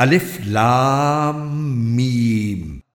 ألف لام ميم.